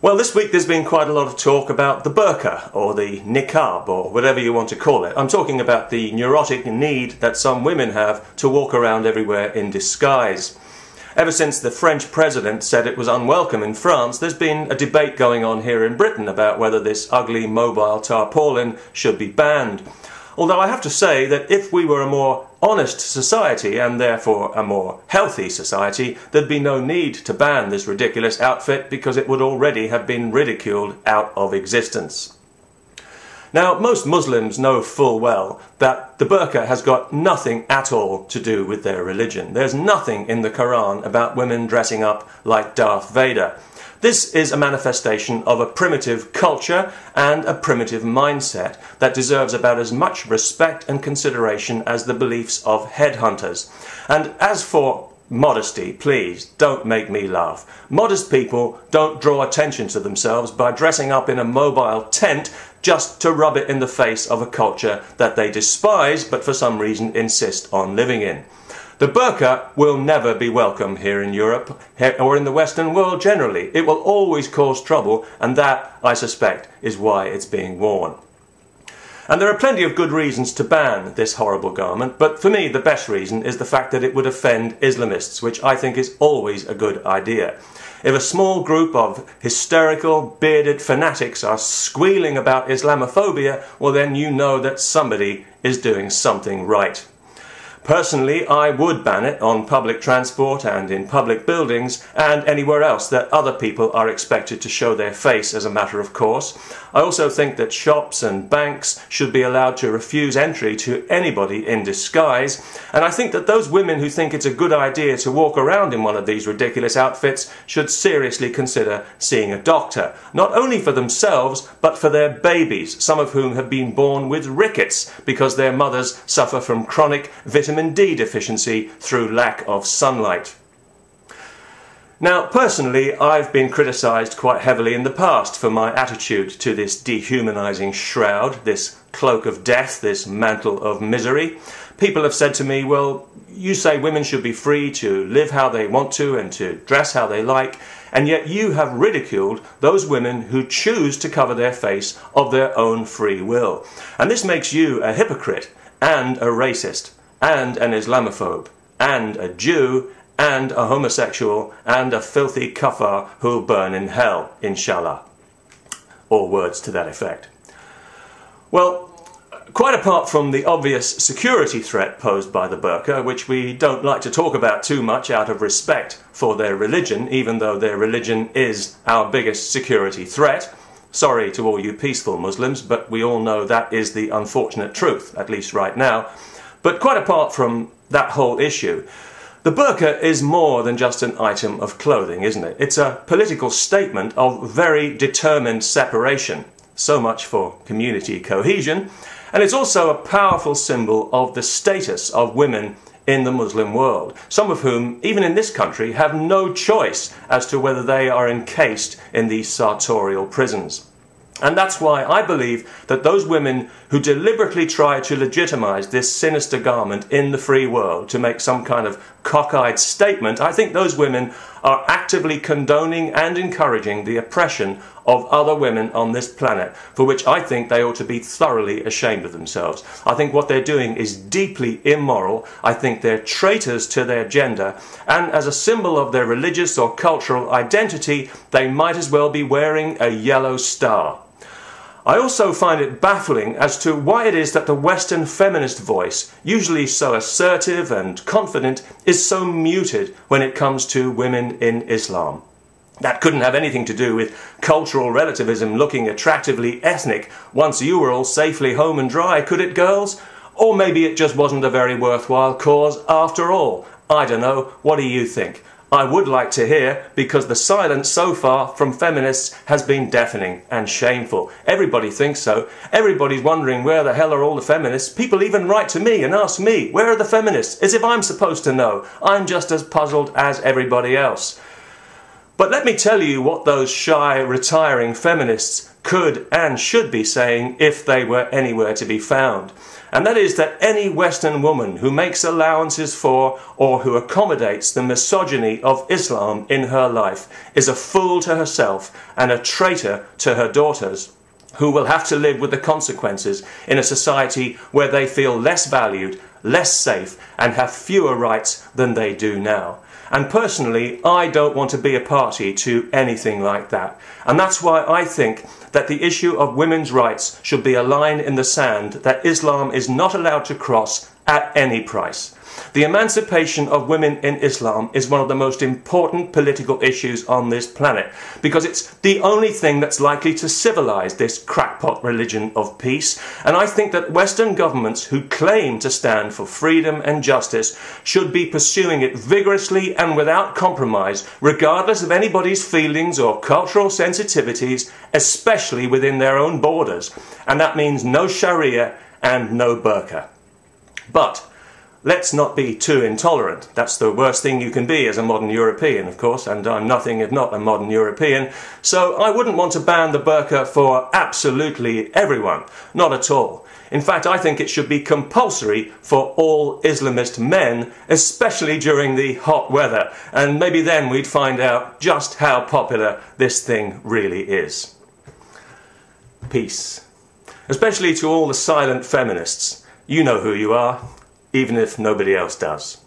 Well, this week there's been quite a lot of talk about the burqa, or the niqab, or whatever you want to call it. I'm talking about the neurotic need that some women have to walk around everywhere in disguise. Ever since the French president said it was unwelcome in France, there's been a debate going on here in Britain about whether this ugly mobile tarpaulin should be banned. Although I have to say that if we were a more honest society and therefore a more healthy society, there'd be no need to ban this ridiculous outfit because it would already have been ridiculed out of existence. Now, most Muslims know full well that the burqa has got nothing at all to do with their religion. There's nothing in the Quran about women dressing up like Darth Vader. This is a manifestation of a primitive culture and a primitive mindset that deserves about as much respect and consideration as the beliefs of headhunters. And as for modesty, please don't make me laugh. Modest people don't draw attention to themselves by dressing up in a mobile tent just to rub it in the face of a culture that they despise but for some reason insist on living in. The burqa will never be welcome here in Europe or in the Western world generally. It will always cause trouble, and that, I suspect, is why it's being worn. And there are plenty of good reasons to ban this horrible garment, but for me, the best reason is the fact that it would offend Islamists, which I think is always a good idea. If a small group of hysterical, bearded fanatics are squealing about Islamophobia, well, then you know that somebody is doing something right. Personally, I would ban it on public transport and in public buildings and anywhere else that other people are expected to show their face as a matter of course. I also think that shops and banks should be allowed to refuse entry to anybody in disguise, and I think that those women who think it's a good idea to walk around in one of these ridiculous outfits should seriously consider seeing a doctor, not only for themselves, but for their babies, some of whom have been born with rickets because their mothers suffer from chronic vitamin vitamin D deficiency through lack of sunlight. Now, personally, I've been criticised quite heavily in the past for my attitude to this dehumanising shroud, this cloak of death, this mantle of misery. People have said to me, well, you say women should be free to live how they want to and to dress how they like, and yet you have ridiculed those women who choose to cover their face of their own free will. And this makes you a hypocrite and a racist and an Islamophobe, and a Jew, and a homosexual, and a filthy kafir who'll burn in hell, inshallah. Or words to that effect. Well, quite apart from the obvious security threat posed by the burqa, which we don't like to talk about too much out of respect for their religion, even though their religion is our biggest security threat. Sorry to all you peaceful Muslims, but we all know that is the unfortunate truth, at least right now. But quite apart from that whole issue, the burqa is more than just an item of clothing, isn't it? It's a political statement of very determined separation. So much for community cohesion. And it's also a powerful symbol of the status of women in the Muslim world, some of whom, even in this country, have no choice as to whether they are encased in these sartorial prisons. And that's why I believe that those women who deliberately try to legitimize this sinister garment in the free world to make some kind of cockeyed statement, I think those women are actively condoning and encouraging the oppression of other women on this planet, for which I think they ought to be thoroughly ashamed of themselves. I think what they're doing is deeply immoral. I think they're traitors to their gender, and as a symbol of their religious or cultural identity, they might as well be wearing a yellow star. I also find it baffling as to why it is that the Western feminist voice, usually so assertive and confident, is so muted when it comes to women in Islam. That couldn't have anything to do with cultural relativism looking attractively ethnic once you were all safely home and dry, could it, girls? Or maybe it just wasn't a very worthwhile cause after all. I don't know. What do you think? I would like to hear because the silence so far from feminists has been deafening and shameful. Everybody thinks so. Everybody's wondering where the hell are all the feminists. People even write to me and ask me, where are the feminists? As if I'm supposed to know. I'm just as puzzled as everybody else. But let me tell you what those shy, retiring feminists could and should be saying if they were anywhere to be found. And that is that any Western woman who makes allowances for or who accommodates the misogyny of Islam in her life is a fool to herself and a traitor to her daughters who will have to live with the consequences in a society where they feel less valued, less safe, and have fewer rights than they do now. And personally, I don't want to be a party to anything like that. And that's why I think that the issue of women's rights should be a line in the sand that Islam is not allowed to cross at any price. The emancipation of women in Islam is one of the most important political issues on this planet because it's the only thing that's likely to civilize this crackpot religion of peace. And I think that Western governments who claim to stand for freedom and justice should be pursuing it vigorously and without compromise, regardless of anybody's feelings or cultural sensitivities, especially within their own borders. And that means no Sharia and no burqa. But let's not be too intolerant. That's the worst thing you can be as a modern European, of course, and I'm nothing if not a modern European. So I wouldn't want to ban the burqa for absolutely everyone. Not at all. In fact, I think it should be compulsory for all Islamist men, especially during the hot weather. And maybe then we'd find out just how popular this thing really is. Peace. Especially to all the silent feminists. You know who you are even if nobody else does.